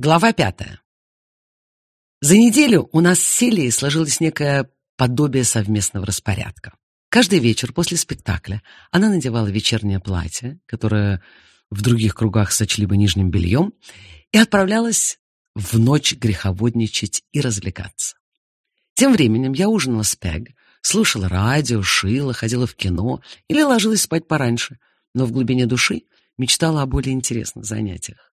Глава пятая. За неделю у нас с Селией сложилось некое подобие совместного распорядка. Каждый вечер после спектакля она надевала вечернее платье, которое в других кругах сочли бы нижним бельем, и отправлялась в ночь греховодничать и развлекаться. Тем временем я ужинала с Пег, слушала радио, шила, ходила в кино или ложилась спать пораньше, но в глубине души мечтала о более интересных занятиях.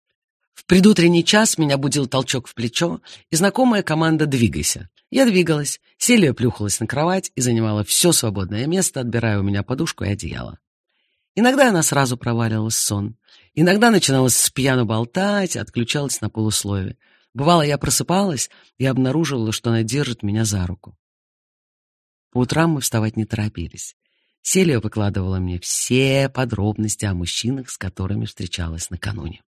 В предутренний час меня будил толчок в плечо, и знакомая команда «Двигайся». Я двигалась, Селия плюхалась на кровать и занимала все свободное место, отбирая у меня подушку и одеяло. Иногда она сразу проваливалась в сон. Иногда начиналась с пьяно болтать, отключалась на полуслове. Бывало, я просыпалась и обнаруживала, что она держит меня за руку. По утрам мы вставать не торопились. Селия выкладывала мне все подробности о мужчинах, с которыми встречалась накануне.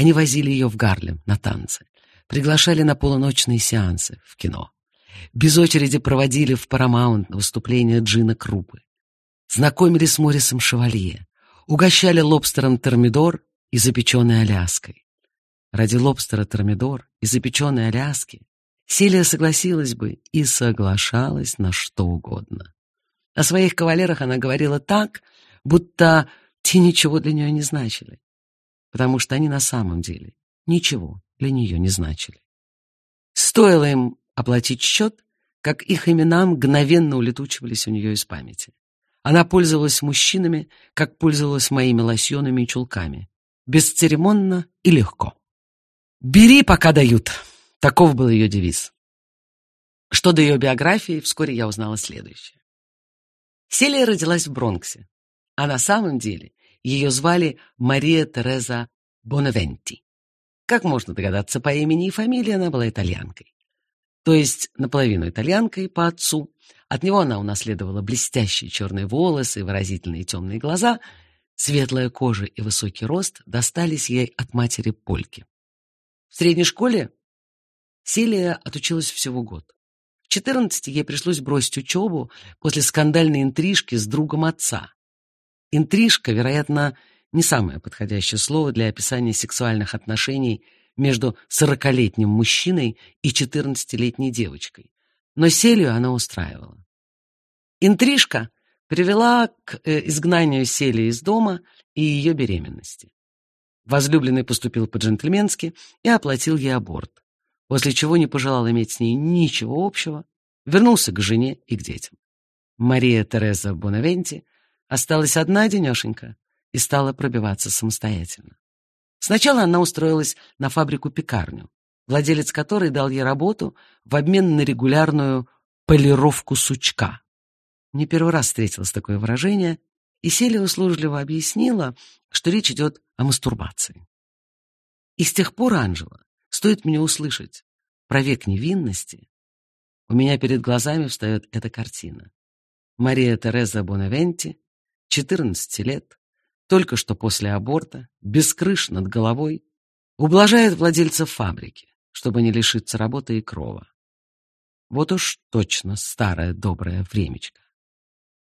Они возили ее в Гарлем на танцы, приглашали на полуночные сеансы в кино. Без очереди проводили в на выступление Джина Крупы. Знакомили с Морисом Шевалье, угощали лобстером термидор и запеченной Аляской. Ради лобстера термидор и запеченной Аляски Селия согласилась бы и соглашалась на что угодно. О своих кавалерах она говорила так, будто те ничего для нее не значили потому что они на самом деле ничего для нее не значили. Стоило им оплатить счет, как их имена мгновенно улетучивались у нее из памяти. Она пользовалась мужчинами, как пользовалась моими лосьонами и чулками. Бесцеремонно и легко. «Бери, пока дают!» Таков был ее девиз. Что до ее биографии, вскоре я узнала следующее. Селия родилась в Бронксе, а на самом деле ее звали Мария Тереза Бонавенти. Как можно догадаться по имени и фамилии, она была итальянкой. То есть наполовину итальянкой по отцу. От него она унаследовала блестящие черные волосы и выразительные темные глаза. Светлая кожа и высокий рост достались ей от матери Польки. В средней школе Селия отучилась всего год. В 14 ей пришлось бросить учебу после скандальной интрижки с другом отца, Интрижка, вероятно, не самое подходящее слово для описания сексуальных отношений между сорокалетним мужчиной и четырнадцатилетней девочкой. Но Селию она устраивала. Интрижка привела к э, изгнанию Селии из дома и ее беременности. Возлюбленный поступил по-джентльменски и оплатил ей аборт, после чего не пожелал иметь с ней ничего общего, вернулся к жене и к детям. Мария Тереза Бонавенти Осталась одна денешенька и стала пробиваться самостоятельно. Сначала она устроилась на фабрику-пекарню, владелец которой дал ей работу в обмен на регулярную полировку сучка. Не первый раз встретилось такое выражение, и Селия услужливо объяснила, что речь идет о мастурбации. И с тех пор, Анжела, стоит мне услышать про век невинности, у меня перед глазами встает эта картина. Мария Тереза Бонавенти 14 лет, только что после аборта, без крыш над головой, ублажает владельца фабрики, чтобы не лишиться работы и крова. Вот уж точно старое доброе времечко.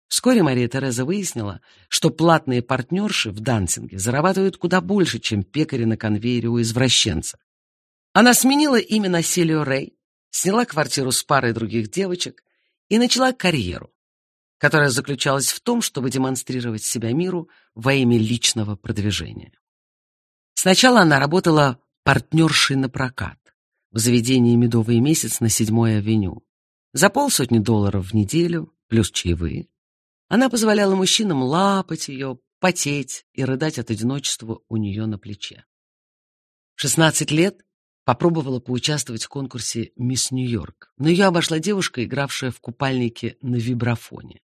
Вскоре Мария Тереза выяснила, что платные партнерши в дансинге зарабатывают куда больше, чем пекари на конвейере у извращенца. Она сменила имя на Селио Рэй, сняла квартиру с парой других девочек и начала карьеру, которая заключалась в том, чтобы демонстрировать себя миру во имя личного продвижения. Сначала она работала партнершей на прокат в заведении «Медовый месяц» на 7-й авеню. За полсотни долларов в неделю, плюс чаевые, она позволяла мужчинам лапать ее, потеть и рыдать от одиночества у нее на плече. В 16 лет попробовала поучаствовать в конкурсе «Мисс Нью-Йорк», но ее обошла девушка, игравшая в купальнике на вибрафоне.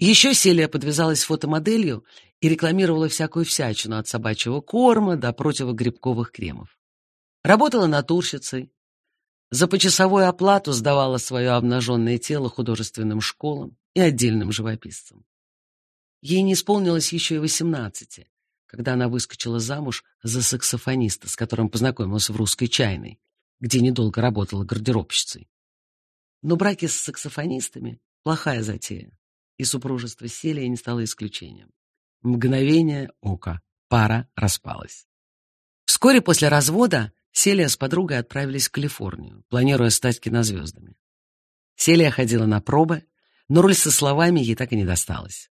Еще Селия подвязалась фотомоделью и рекламировала всякую всячину от собачьего корма до противогрибковых кремов. Работала натурщицей, за почасовую оплату сдавала свое обнаженное тело художественным школам и отдельным живописцам. Ей не исполнилось еще и восемнадцати, когда она выскочила замуж за саксофониста, с которым познакомилась в русской чайной, где недолго работала гардеробщицей. Но браки с саксофонистами — плохая затея и супружество Селия не стало исключением. Мгновение ока пара распалась. Вскоре после развода Селия с подругой отправились в Калифорнию, планируя стать кинозвездами. Селия ходила на пробы, но роль со словами ей так и не досталась.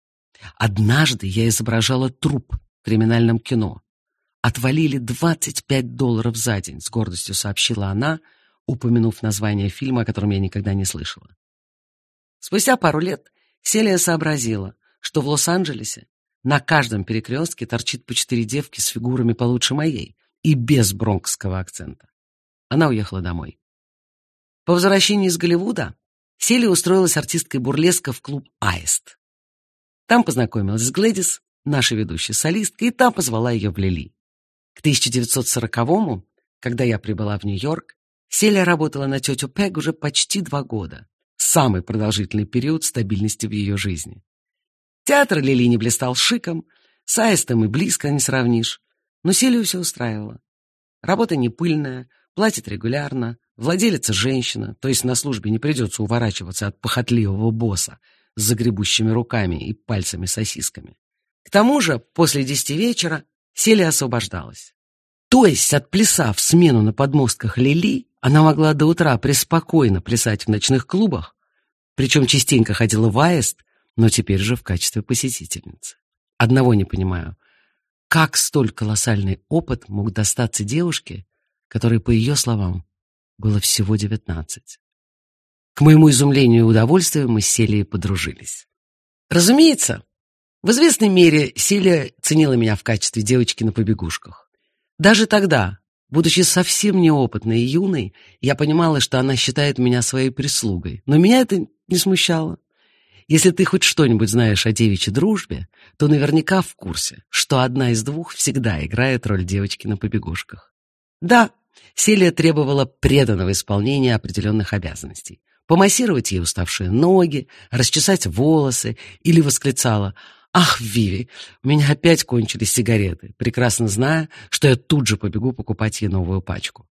Однажды я изображала труп в криминальном кино. Отвалили 25 долларов за день, с гордостью сообщила она, упомянув название фильма, о котором я никогда не слышала. Спустя пару лет Селия сообразила, что в Лос-Анджелесе на каждом перекрестке торчит по четыре девки с фигурами получше моей и без бронкского акцента. Она уехала домой. По возвращении из Голливуда Селия устроилась артисткой бурлеска в клуб «Аист». Там познакомилась с Глэдис, нашей ведущей солисткой, и та позвала ее в Лили. К 1940-му, когда я прибыла в Нью-Йорк, Селия работала на тетю Пег уже почти два года. Самый продолжительный период стабильности в ее жизни. Театр Лили не блистал шиком, с Аистом и близко не сравнишь, но Селию все устраивало. Работа не пыльная, платит регулярно, владелица женщина, то есть на службе не придется уворачиваться от похотливого босса с загребущими руками и пальцами-сосисками. К тому же, после десяти вечера Селия освобождалась. То есть, отплясав смену на подмостках Лили, она могла до утра преспокойно плясать в ночных клубах, причем частенько ходила в Аист, но теперь же в качестве посетительницы. Одного не понимаю. Как столь колоссальный опыт мог достаться девушке, которой, по ее словам, было всего девятнадцать? К моему изумлению и удовольствию мы с Селией подружились. Разумеется, в известной мере Селия ценила меня в качестве девочки на побегушках. Даже тогда, будучи совсем неопытной и юной, я понимала, что она считает меня своей прислугой, но меня это не смущало. Если ты хоть что-нибудь знаешь о девичьей дружбе, то наверняка в курсе, что одна из двух всегда играет роль девочки на побегушках. Да, Селия требовала преданного исполнения определенных обязанностей. Помассировать ей уставшие ноги, расчесать волосы или восклицала «Ах, Виви, у меня опять кончились сигареты», прекрасно зная, что я тут же побегу покупать ей новую пачку.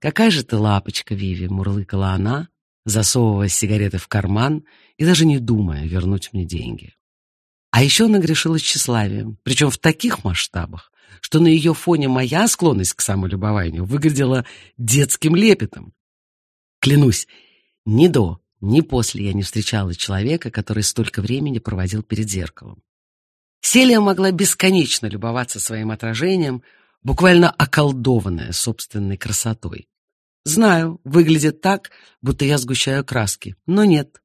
«Какая же ты лапочка, Виви!» — мурлыкала она, засовывая сигареты в карман и даже не думая вернуть мне деньги. А еще она грешила тщеславием, причем в таких масштабах, что на ее фоне моя склонность к самолюбованию выглядела детским лепетом. Клянусь, ни до, ни после я не встречала человека, который столько времени проводил перед зеркалом. Селия могла бесконечно любоваться своим отражением, буквально околдованная собственной красотой. Знаю, выглядит так, будто я сгущаю краски, но нет.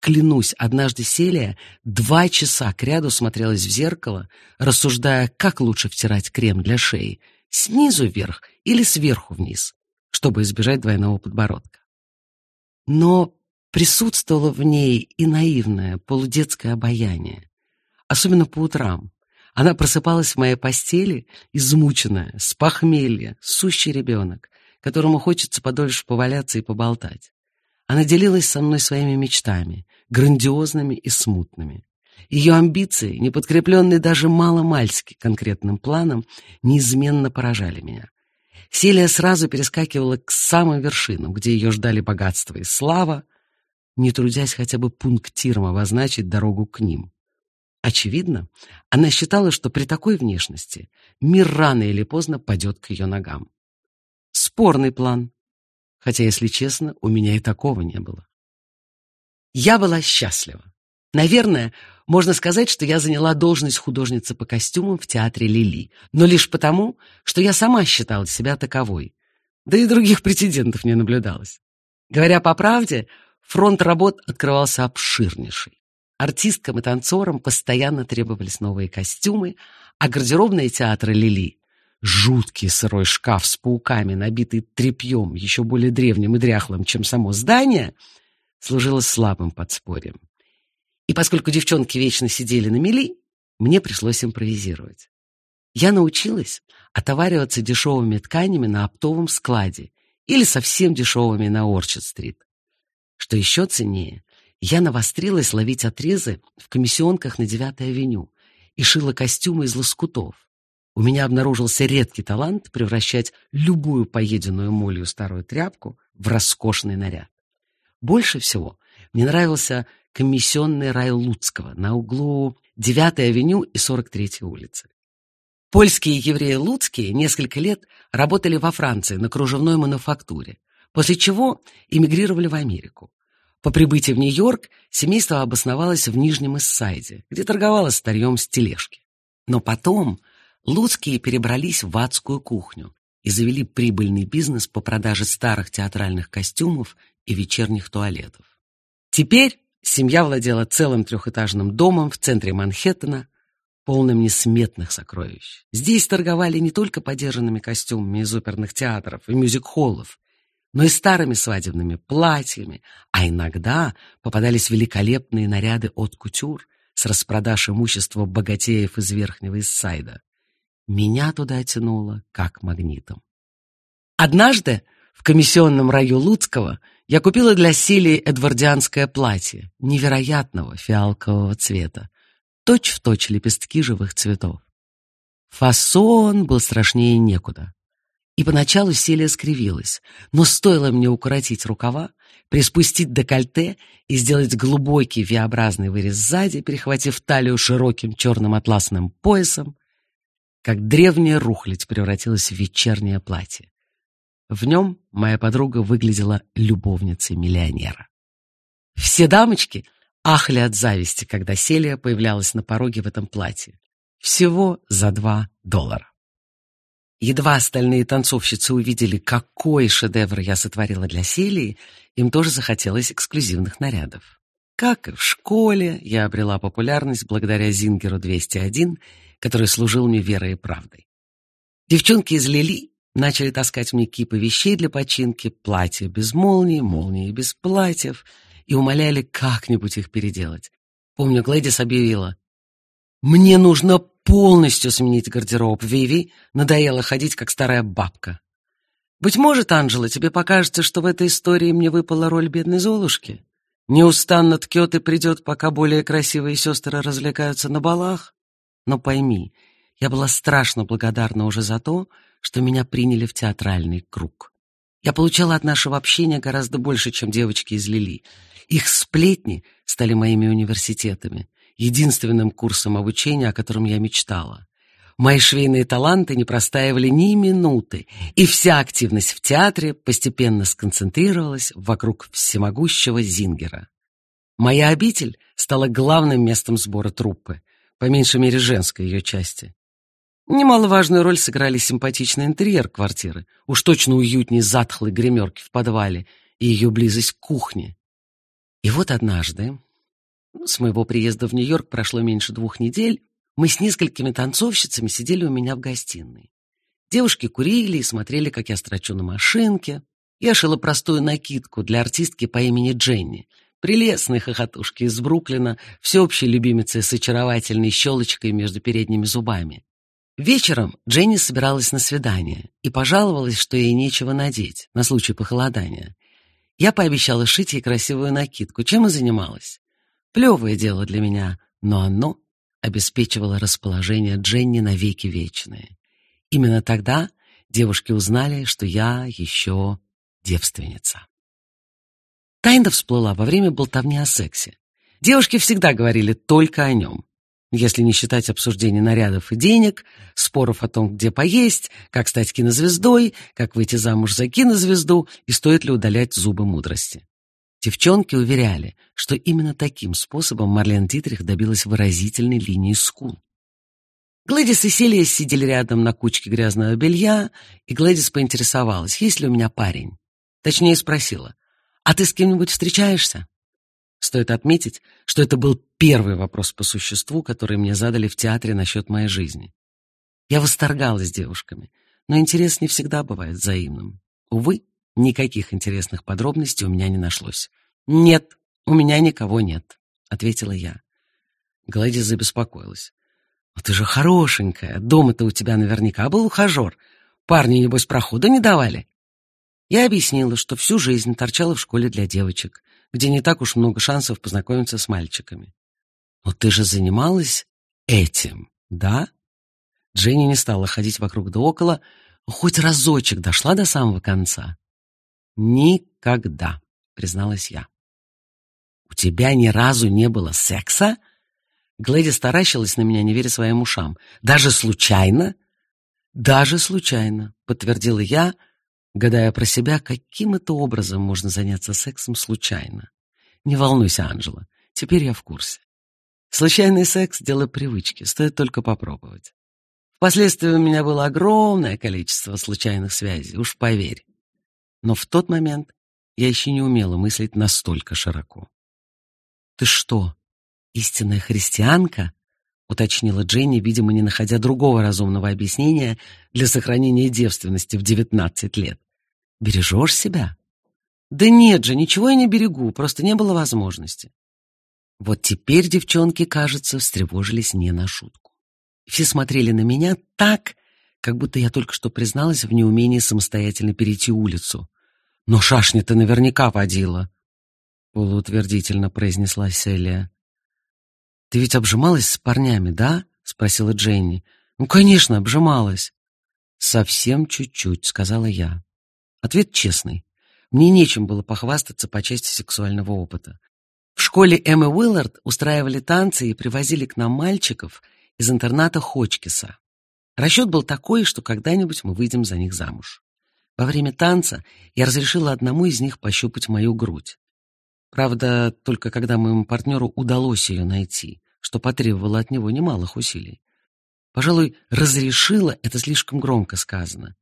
Клянусь, однажды Селия два часа кряду смотрелась в зеркало, рассуждая, как лучше втирать крем для шеи, снизу вверх или сверху вниз, чтобы избежать двойного подбородка. Но присутствовало в ней и наивное, полудетское обаяние, особенно по утрам. Она просыпалась в моей постели, измученная, с похмелья, сущий ребенок, которому хочется подольше поваляться и поболтать. Она делилась со мной своими мечтами, грандиозными и смутными. Ее амбиции, не подкрепленные даже маломальски конкретным планом, неизменно поражали меня. Селия сразу перескакивала к самым вершинам, где ее ждали богатство и слава, не трудясь хотя бы пунктиром обозначить дорогу к ним. Очевидно, она считала, что при такой внешности мир рано или поздно падет к ее ногам. Спорный план. Хотя, если честно, у меня и такого не было. Я была счастлива. Наверное, можно сказать, что я заняла должность художницы по костюмам в театре Лили, но лишь потому, что я сама считала себя таковой. Да и других претендентов не наблюдалось. Говоря по правде, фронт работ открывался обширнейший. Артисткам и танцорам постоянно требовались новые костюмы, а гардеробные театры Лили Жуткий сырой шкаф с пауками, набитый тряпьем, еще более древним и дряхлым, чем само здание, служило слабым подспорьем. И поскольку девчонки вечно сидели на мели, мне пришлось импровизировать. Я научилась отовариваться дешевыми тканями на оптовом складе или совсем дешевыми на Орчард-стрит. Что еще ценнее, я навострилась ловить отрезы в комиссионках на 9-й авеню и шила костюмы из лоскутов. У меня обнаружился редкий талант превращать любую поеденную молью старую тряпку в роскошный наряд. Больше всего мне нравился комиссионный рай Луцкого на углу 9-й авеню и 43-й улицы. Польские евреи Луцкие несколько лет работали во Франции на кружевной мануфактуре, после чего эмигрировали в Америку. По прибытии в Нью-Йорк семейство обосновалось в Нижнем Иссайде, где торговало старьем с тележки. Но потом Луцкие перебрались в адскую кухню и завели прибыльный бизнес по продаже старых театральных костюмов и вечерних туалетов. Теперь семья владела целым трехэтажным домом в центре Манхэттена, полным несметных сокровищ. Здесь торговали не только подержанными костюмами из оперных театров и мюзик-холлов, но и старыми свадебными платьями, а иногда попадались великолепные наряды от кутюр с распродаж имущества богатеев из Верхнего Иссайда. Меня туда тянуло, как магнитом. Однажды в комиссионном раю Луцкого я купила для Силии эдвардианское платье невероятного фиалкового цвета, точь-в-точь точь лепестки живых цветов. Фасон был страшнее некуда. И поначалу Селия скривилась, но стоило мне укоротить рукава, приспустить декольте и сделать глубокий V-образный вырез сзади, перехватив талию широким черным атласным поясом, как древняя рухлядь превратилась в вечернее платье. В нем моя подруга выглядела любовницей миллионера. Все дамочки ахли от зависти, когда Селия появлялась на пороге в этом платье. Всего за два доллара. Едва остальные танцовщицы увидели, какой шедевр я сотворила для Селии, им тоже захотелось эксклюзивных нарядов. Как и в школе, я обрела популярность благодаря Зингеру 201, который служил мне верой и правдой. Девчонки из Лили начали таскать мне кипы вещей для починки, платья без молнии, молнии без платьев — и умоляли как-нибудь их переделать. Помню, Глэдис объявила, «Мне нужно полностью сменить гардероб, Виви, надоело ходить, как старая бабка». «Быть может, Анжела, тебе покажется, что в этой истории мне выпала роль бедной Золушки? Неустанно ткет и придет, пока более красивые сестры развлекаются на балах? Но пойми, я была страшно благодарна уже за то, что меня приняли в театральный круг. Я получала от нашего общения гораздо больше, чем девочки из Лили. Их сплетни стали моими университетами, единственным курсом обучения, о котором я мечтала. Мои швейные таланты не простаивали ни минуты, и вся активность в театре постепенно сконцентрировалась вокруг всемогущего Зингера. Моя обитель стала главным местом сбора труппы, по меньшей мере женской ее части. Немаловажную роль сыграли симпатичный интерьер квартиры, уж точно уютнее затхлой гримерки в подвале и ее близость к кухне. И вот однажды, с моего приезда в Нью-Йорк прошло меньше двух недель, мы с несколькими танцовщицами сидели у меня в гостиной. Девушки курили и смотрели, как я строчу на машинке. Я шила простую накидку для артистки по имени Дженни, прелестной хохотушки из Бруклина, всеобщей любимицы с очаровательной щелочкой между передними зубами. Вечером Дженни собиралась на свидание и пожаловалась, что ей нечего надеть на случай похолодания. Я пообещала шить ей красивую накидку, чем и занималась. Плевое дело для меня, но оно обеспечивало расположение Дженни на веки вечные. Именно тогда девушки узнали, что я еще девственница. Тайна всплыла во время болтовни о сексе. Девушки всегда говорили только о нем если не считать обсуждений нарядов и денег, споров о том, где поесть, как стать кинозвездой, как выйти замуж за кинозвезду и стоит ли удалять зубы мудрости. Девчонки уверяли, что именно таким способом Марлен Дитрих добилась выразительной линии скул. Глэдис и Селия сидели рядом на кучке грязного белья, и Глэдис поинтересовалась, есть ли у меня парень. Точнее спросила, а ты с кем-нибудь встречаешься? Стоит отметить, что это был первый вопрос по существу, который мне задали в театре насчет моей жизни. Я восторгалась девушками, но интерес не всегда бывает взаимным. Увы, никаких интересных подробностей у меня не нашлось. «Нет, у меня никого нет», — ответила я. Гладис забеспокоилась. «Но ты же хорошенькая, дома-то у тебя наверняка был ухажер. Парни, небось, прохода не давали?» Я объяснила, что всю жизнь торчала в школе для девочек, где не так уж много шансов познакомиться с мальчиками. Но ты же занималась этим, да? Дженни не стала ходить вокруг да около, хоть разочек дошла до самого конца. Никогда, призналась я. У тебя ни разу не было секса? Глэдис таращилась на меня, не веря своим ушам. «Даже случайно?» «Даже случайно», — подтвердила я, гадая про себя, каким это образом можно заняться сексом случайно. «Не волнуйся, Анжела, теперь я в курсе. Случайный секс — дело привычки, стоит только попробовать. Впоследствии у меня было огромное количество случайных связей, уж поверь. Но в тот момент я еще не умела мыслить настолько широко. «Ты что, истинная христианка?» — уточнила Дженни, видимо, не находя другого разумного объяснения для сохранения девственности в девятнадцать лет. «Бережешь себя?» «Да нет же, ничего я не берегу, просто не было возможности». Вот теперь девчонки, кажется, встревожились не на шутку. Все смотрели на меня так, как будто я только что призналась в неумении самостоятельно перейти улицу. «Но шашня ты наверняка водила», — полуутвердительно произнесла Селия. «Ты ведь обжималась с парнями, да?» — спросила Дженни. «Ну, конечно, обжималась». «Совсем чуть-чуть», — сказала я. Ответ честный. Мне нечем было похвастаться по части сексуального опыта. В школе Эммы Уиллард устраивали танцы и привозили к нам мальчиков — из интерната Хочкиса. Расчет был такой, что когда-нибудь мы выйдем за них замуж. Во время танца я разрешила одному из них пощупать мою грудь. Правда, только когда моему партнеру удалось ее найти, что потребовало от него немалых усилий. Пожалуй, разрешила — это слишком громко сказано.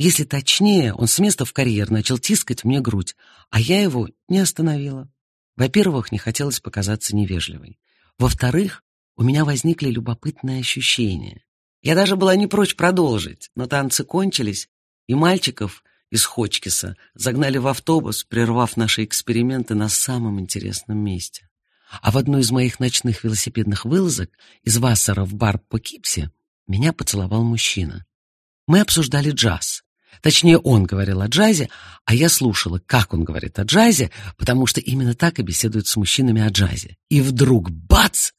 Если точнее, он с места в карьер начал тискать мне грудь, а я его не остановила. Во-первых, не хотелось показаться невежливой. Во-вторых, у меня возникли любопытные ощущения. Я даже была не прочь продолжить, но танцы кончились, и мальчиков из Хочкиса загнали в автобус, прервав наши эксперименты на самом интересном месте. А в одну из моих ночных велосипедных вылазок из Вассера в бар по Кипсе меня поцеловал мужчина. Мы обсуждали джаз. Точнее, он говорил о джазе, а я слушала, как он говорит о джазе, потому что именно так и беседуют с мужчинами о джазе. И вдруг бац!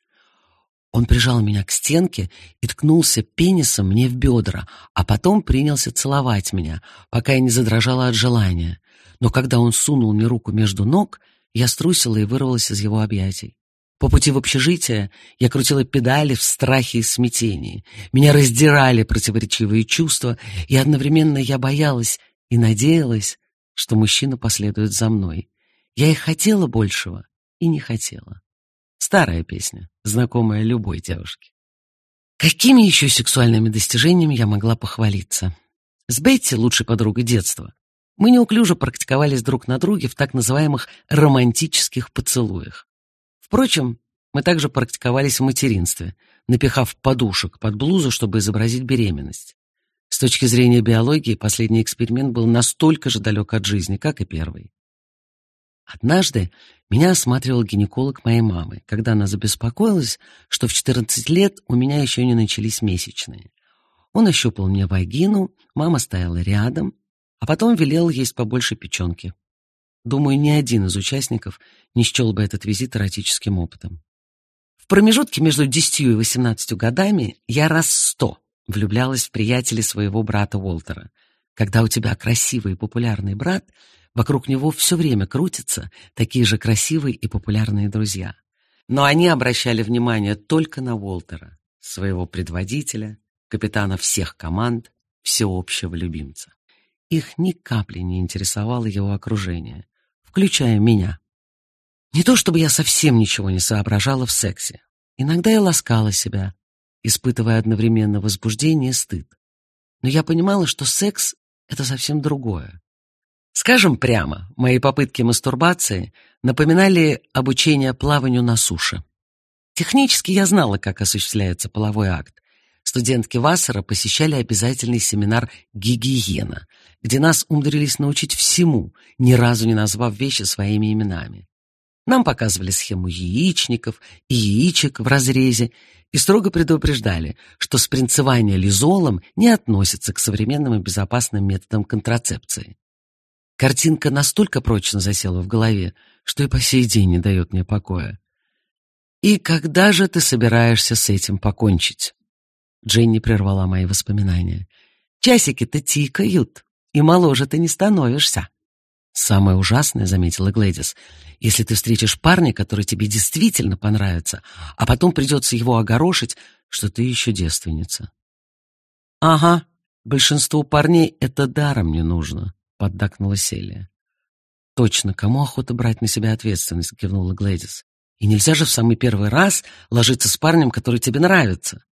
Он прижал меня к стенке и ткнулся пенисом мне в бедра, а потом принялся целовать меня, пока я не задрожала от желания. Но когда он сунул мне руку между ног, я струсила и вырвалась из его объятий. По пути в общежитие я крутила педали в страхе и смятении. Меня раздирали противоречивые чувства, и одновременно я боялась и надеялась, что мужчина последует за мной. Я и хотела большего, и не хотела. Старая песня, знакомая любой девушке. Какими еще сексуальными достижениями я могла похвалиться? С Бетти, лучшей подругой детства, мы неуклюже практиковались друг на друге в так называемых романтических поцелуях. Впрочем, мы также практиковались в материнстве, напихав подушек под блузу, чтобы изобразить беременность. С точки зрения биологии, последний эксперимент был настолько же далек от жизни, как и первый. Однажды меня осматривал гинеколог моей мамы, когда она забеспокоилась, что в 14 лет у меня еще не начались месячные. Он ощупал мне вагину, мама стояла рядом, а потом велел есть побольше печенки. Думаю, ни один из участников не счел бы этот визит эротическим опытом. В промежутке между 10 и 18 годами я раз сто влюблялась в приятелей своего брата Уолтера. Когда у тебя красивый и популярный брат — Вокруг него все время крутятся такие же красивые и популярные друзья. Но они обращали внимание только на Уолтера, своего предводителя, капитана всех команд, всеобщего любимца. Их ни капли не интересовало его окружение, включая меня. Не то чтобы я совсем ничего не соображала в сексе. Иногда я ласкала себя, испытывая одновременно возбуждение и стыд. Но я понимала, что секс — это совсем другое. Скажем прямо, мои попытки мастурбации напоминали обучение плаванию на суше. Технически я знала, как осуществляется половой акт. Студентки Вассера посещали обязательный семинар «Гигиена», где нас умудрились научить всему, ни разу не назвав вещи своими именами. Нам показывали схему яичников и яичек в разрезе и строго предупреждали, что спринцевание лизолом не относится к современным и безопасным методам контрацепции. Картинка настолько прочно засела в голове, что и по сей день не дает мне покоя. «И когда же ты собираешься с этим покончить?» Дженни прервала мои воспоминания. «Часики-то тикают, и моложе ты не становишься». Самое ужасное, заметила Глэдис, если ты встретишь парня, который тебе действительно понравится, а потом придется его огорошить, что ты еще девственница. Ага, большинству парней это даром не нужно, поддакнула Селия. Точно, кому охота брать на себя ответственность, кивнула Глэдис. И нельзя же в самый первый раз ложиться с парнем, который тебе нравится.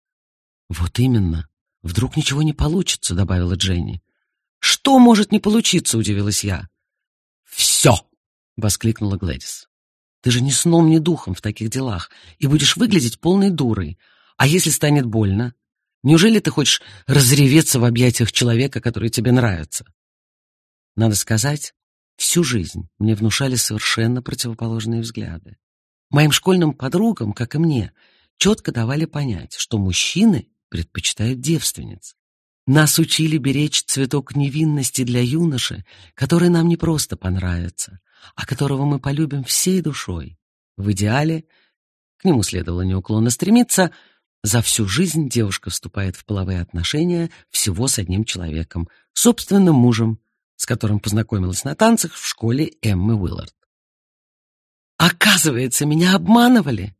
Вот именно. Вдруг ничего не получится, добавила Дженни. Что может не получиться, удивилась я. «Все!» — воскликнула Глэдис. «Ты же ни сном, ни духом в таких делах и будешь выглядеть полной дурой. А если станет больно? Неужели ты хочешь разреветься в объятиях человека, который тебе нравится?» Надо сказать, всю жизнь мне внушали совершенно противоположные взгляды. Моим школьным подругам, как и мне, четко давали понять, что мужчины предпочитают девственниц. Нас учили беречь цветок невинности для юноши, который нам не просто понравится, а которого мы полюбим всей душой. В идеале, к нему следовало неуклонно стремиться, за всю жизнь девушка вступает в половые отношения всего с одним человеком, собственным мужем, с которым познакомилась на танцах в школе Эммы Уиллард. Оказывается, меня обманывали.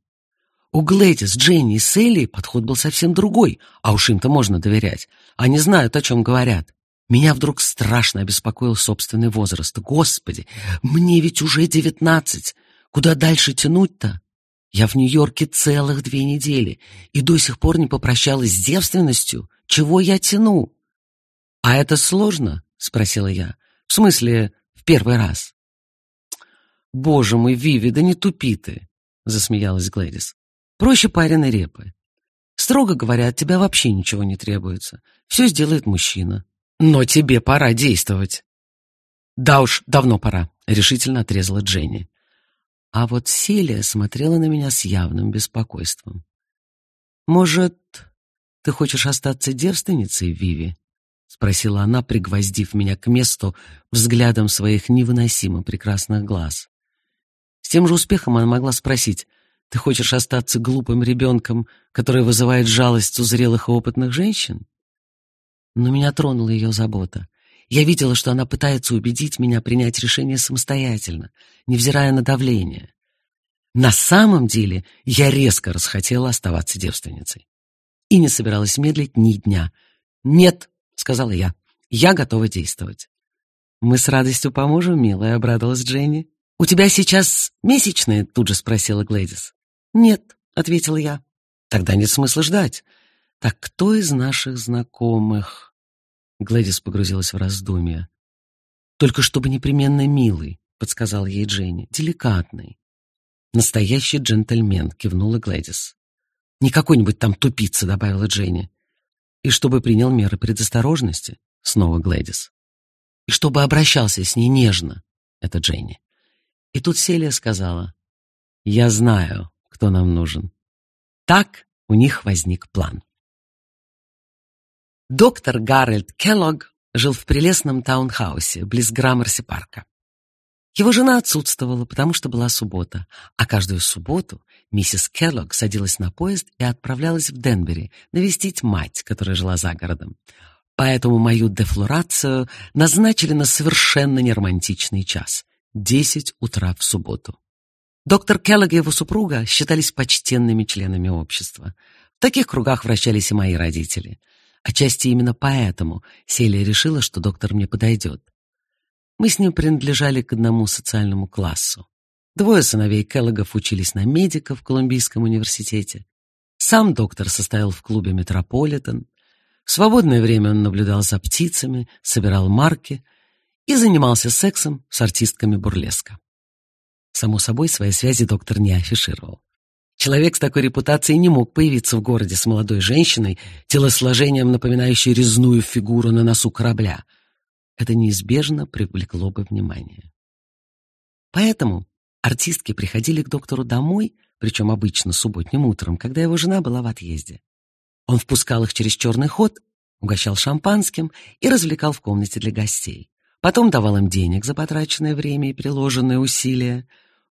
У Глэдис, Дженни и Селли подход был совсем другой, а уж им-то можно доверять. Они знают, о чем говорят. Меня вдруг страшно обеспокоил собственный возраст. Господи, мне ведь уже девятнадцать. Куда дальше тянуть-то? Я в Нью-Йорке целых две недели и до сих пор не попрощалась с девственностью. Чего я тяну? А это сложно? спросила я. В смысле, в первый раз. Боже мой, Виви, да не тупи ты, засмеялась Глэдис. Проще пареной репы. Строго говоря, от тебя вообще ничего не требуется. Все сделает мужчина. Но тебе пора действовать. Да уж, давно пора, решительно отрезала Дженни. А вот Селия смотрела на меня с явным беспокойством. Может, ты хочешь остаться девственницей, Виви? спросила она, пригвоздив меня к месту взглядом своих невыносимо прекрасных глаз. С тем же успехом она могла спросить: ты хочешь остаться глупым ребенком, который вызывает жалость у зрелых и опытных женщин? Но меня тронула ее забота. Я видела, что она пытается убедить меня принять решение самостоятельно, невзирая на давление. На самом деле я резко расхотела оставаться девственницей. И не собиралась медлить ни дня. «Нет», — сказала я, — «я готова действовать». «Мы с радостью поможем, милая», — обрадовалась Дженни. «У тебя сейчас месячные?» — тут же спросила Глэдис. «Нет», — ответила я. «Тогда нет смысла ждать. Так кто из наших знакомых?» Глэдис погрузилась в раздумья. «Только чтобы непременно милый», — подсказал ей Дженни. «Деликатный». «Настоящий джентльмен», — кивнула Глэдис. «Не какой-нибудь там тупица», — добавила Дженни. «И чтобы принял меры предосторожности», — снова Глэдис. «И чтобы обращался с ней нежно», — это Дженни. И тут Селия сказала, «Я знаю, кто нам нужен. Так у них возник план. Доктор Гарольд Келлог жил в прелестном таунхаусе близ Граммерси-парка. Его жена отсутствовала, потому что была суббота, а каждую субботу миссис Келлог садилась на поезд и отправлялась в Денбери навестить мать, которая жила за городом. Поэтому мою дефлорацию назначили на совершенно неромантичный час — десять утра в субботу. Доктор Келлог и его супруга считались почтенными членами общества. В таких кругах вращались и мои родители. Отчасти именно поэтому Селия решила, что доктор мне подойдет. Мы с ним принадлежали к одному социальному классу. Двое сыновей Келлогов учились на медика в Колумбийском университете. Сам доктор состоял в клубе «Метрополитен». В свободное время он наблюдал за птицами, собирал марки и занимался сексом с артистками бурлеска. Само собой, свои связи доктор не афишировал. Человек с такой репутацией не мог появиться в городе с молодой женщиной, телосложением, напоминающей резную фигуру на носу корабля. Это неизбежно привлекло бы внимание. Поэтому артистки приходили к доктору домой, причем обычно субботним утром, когда его жена была в отъезде. Он впускал их через черный ход, угощал шампанским и развлекал в комнате для гостей. Потом давал им денег за потраченное время и приложенные усилия,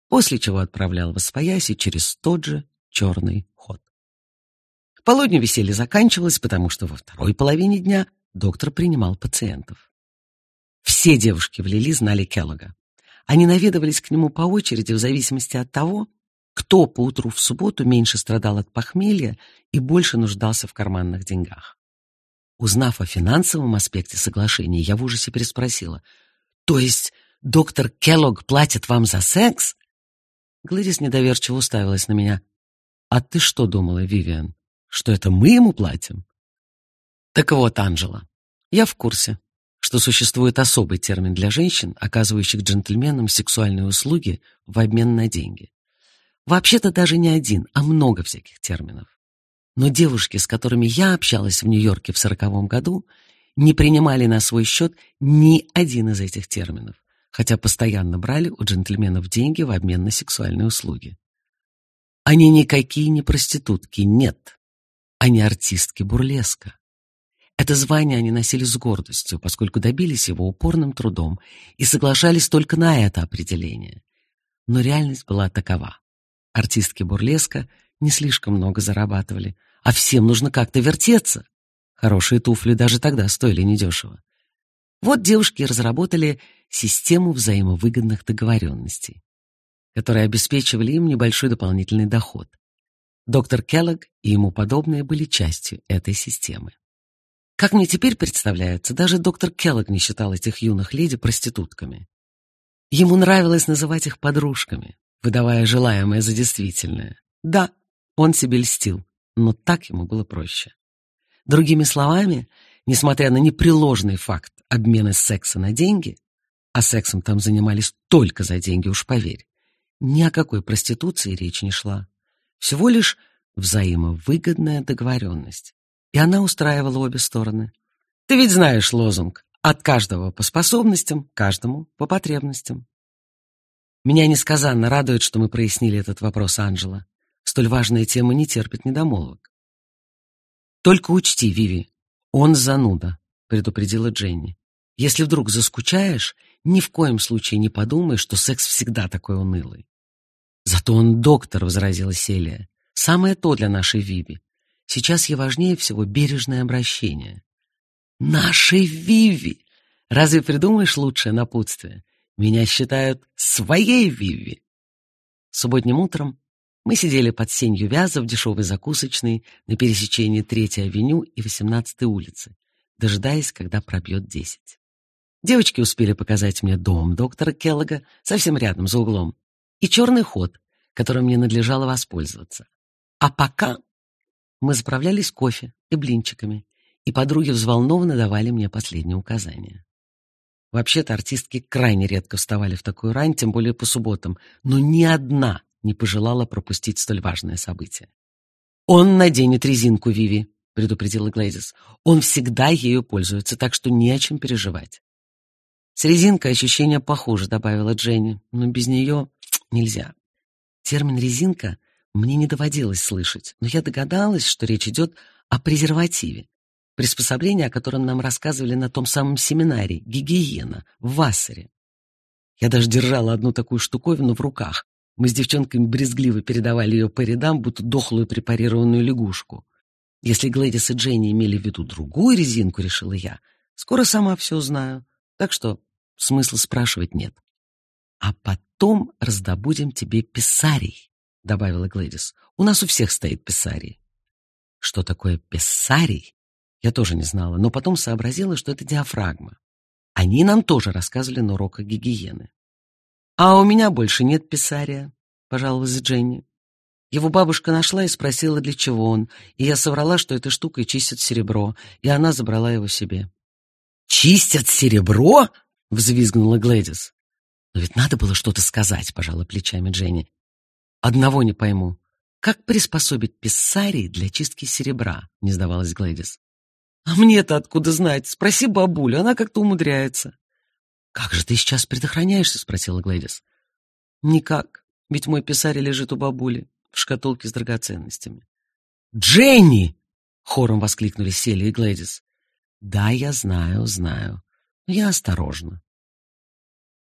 после чего отправлял в Освояси через тот же черный ход. К полудню веселье заканчивалось, потому что во второй половине дня доктор принимал пациентов. Все девушки в Лили знали Келлога. Они наведывались к нему по очереди в зависимости от того, кто поутру в субботу меньше страдал от похмелья и больше нуждался в карманных деньгах. Узнав о финансовом аспекте соглашения, я в ужасе переспросила. «То есть доктор Келлог платит вам за секс?» Глэдис недоверчиво уставилась на меня. «А ты что думала, Вивиан, что это мы ему платим?» «Так вот, Анжела, я в курсе, что существует особый термин для женщин, оказывающих джентльменам сексуальные услуги в обмен на деньги. Вообще-то даже не один, а много всяких терминов. Но девушки, с которыми я общалась в Нью-Йорке в сороковом году, не принимали на свой счет ни один из этих терминов, хотя постоянно брали у джентльменов деньги в обмен на сексуальные услуги. Они никакие не проститутки, нет. Они артистки бурлеска. Это звание они носили с гордостью, поскольку добились его упорным трудом и соглашались только на это определение. Но реальность была такова. Артистки бурлеска не слишком много зарабатывали, а всем нужно как-то вертеться. Хорошие туфли даже тогда стоили недешево. Вот девушки разработали систему взаимовыгодных договоренностей, которые обеспечивали им небольшой дополнительный доход. Доктор Келлог и ему подобные были частью этой системы. Как мне теперь представляется, даже доктор Келлог не считал этих юных леди проститутками. Ему нравилось называть их подружками, выдавая желаемое за действительное. Да, он себе льстил, но так ему было проще. Другими словами, несмотря на непреложный факт обмена секса на деньги, а сексом там занимались только за деньги, уж поверь, ни о какой проституции речи не шла. Всего лишь взаимовыгодная договоренность и она устраивала обе стороны. Ты ведь знаешь лозунг «От каждого по способностям, каждому по потребностям». Меня несказанно радует, что мы прояснили этот вопрос, Анжела. Столь важная тема не терпит недомолвок. «Только учти, Виви, он зануда», — предупредила Дженни. «Если вдруг заскучаешь, ни в коем случае не подумай, что секс всегда такой унылый». «Зато он доктор», — возразила Селия. «Самое то для нашей Виви. Сейчас ей важнее всего бережное обращение. Нашей Виви! Разве придумаешь лучшее напутствие? Меня считают своей Виви. Субботним утром мы сидели под сенью вяза в дешевой закусочной на пересечении Третьей авеню и Восемнадцатой улицы, дожидаясь, когда пробьет десять. Девочки успели показать мне дом доктора Келлога совсем рядом, за углом, и черный ход, которым мне надлежало воспользоваться. А пока мы заправлялись кофе и блинчиками, и подруги взволнованно давали мне последние указания. Вообще-то артистки крайне редко вставали в такую рань, тем более по субботам, но ни одна не пожелала пропустить столь важное событие. «Он наденет резинку, Виви», — предупредила Глэдис. «Он всегда ею пользуется, так что не о чем переживать». «С резинкой ощущения похуже», — добавила Дженни, «но без нее нельзя». Термин «резинка» Мне не доводилось слышать, но я догадалась, что речь идет о презервативе. Приспособлении, о котором нам рассказывали на том самом семинаре «Гигиена» в Вассере. Я даже держала одну такую штуковину в руках. Мы с девчонками брезгливо передавали ее по рядам, будто дохлую препарированную лягушку. Если Глэдис и Дженни имели в виду другую резинку, решила я, скоро сама все узнаю. Так что смысла спрашивать нет. А потом раздобудем тебе писарий добавила Глэдис. У нас у всех стоит писарий. Что такое писарий? Я тоже не знала, но потом сообразила, что это диафрагма. Они нам тоже рассказывали на уроках гигиены. А у меня больше нет писария, пожаловалась Дженни. Его бабушка нашла и спросила, для чего он, и я соврала, что этой штукой чистят серебро, и она забрала его себе. «Чистят серебро?» — взвизгнула Глэдис. «Но ведь надо было что-то сказать», — пожала плечами Дженни. Одного не пойму. Как приспособить писсарий для чистки серебра? Не сдавалась Глэдис. А мне-то откуда знать? Спроси бабулю, она как-то умудряется. Как же ты сейчас предохраняешься? спросила Глэдис. Никак, ведь мой писарь лежит у бабули в шкатулке с драгоценностями. Дженни! хором воскликнули Сели и Глэдис. Да, я знаю, знаю. Я осторожна.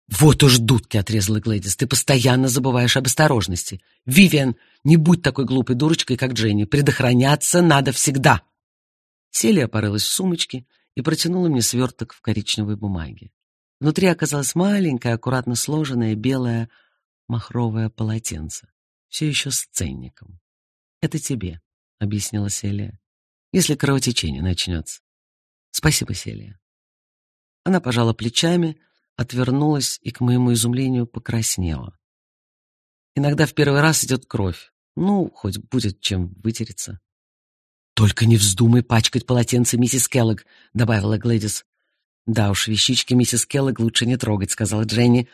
«Вот уж дудки!» — отрезала Глэдис. «Ты постоянно забываешь об осторожности. Вивиан, не будь такой глупой дурочкой, как Дженни. Предохраняться надо всегда!» Селия порылась в сумочке и протянула мне сверток в коричневой бумаге. Внутри оказалось маленькое, аккуратно сложенное белое махровое полотенце, все еще с ценником. «Это тебе», — объяснила Селия, — «если кровотечение начнется». «Спасибо, Селия». Она пожала плечами, отвернулась и, к моему изумлению, покраснела. Иногда в первый раз идет кровь. Ну, хоть будет чем вытереться. «Только не вздумай пачкать полотенце, миссис Келлог», — добавила Глэдис. «Да уж, вещички миссис Келлог лучше не трогать», — сказала Дженни.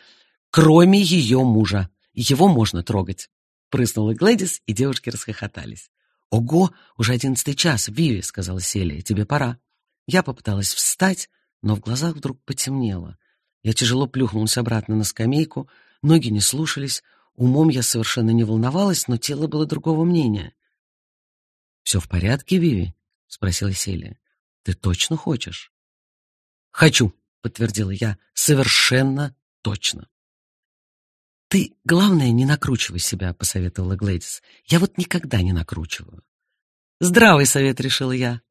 «Кроме ее мужа. Его можно трогать». Прыснула Глэдис, и девушки расхохотались. «Ого, уже одиннадцатый час, Виви», — сказала Селия, — «тебе пора». Я попыталась встать, но в глазах вдруг потемнело. Я тяжело плюхнулась обратно на скамейку, ноги не слушались, умом я совершенно не волновалась, но тело было другого мнения. «Все в порядке, Виви?» — спросила Селия. «Ты точно хочешь?» «Хочу», — подтвердила я, — «совершенно точно». «Ты, главное, не накручивай себя», — посоветовала Глэдис. «Я вот никогда не накручиваю». «Здравый совет», — решила я.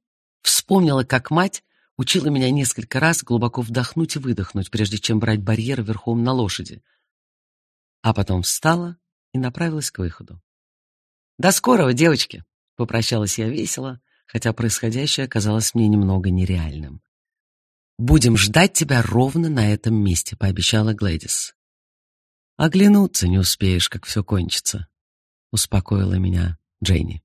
Вспомнила, как мать учила меня несколько раз глубоко вдохнуть и выдохнуть, прежде чем брать барьер верхом на лошади. А потом встала и направилась к выходу. «До скорого, девочки!» — попрощалась я весело, хотя происходящее оказалось мне немного нереальным. «Будем ждать тебя ровно на этом месте», — пообещала Глэдис. «Оглянуться не успеешь, как все кончится», — успокоила меня Джейни.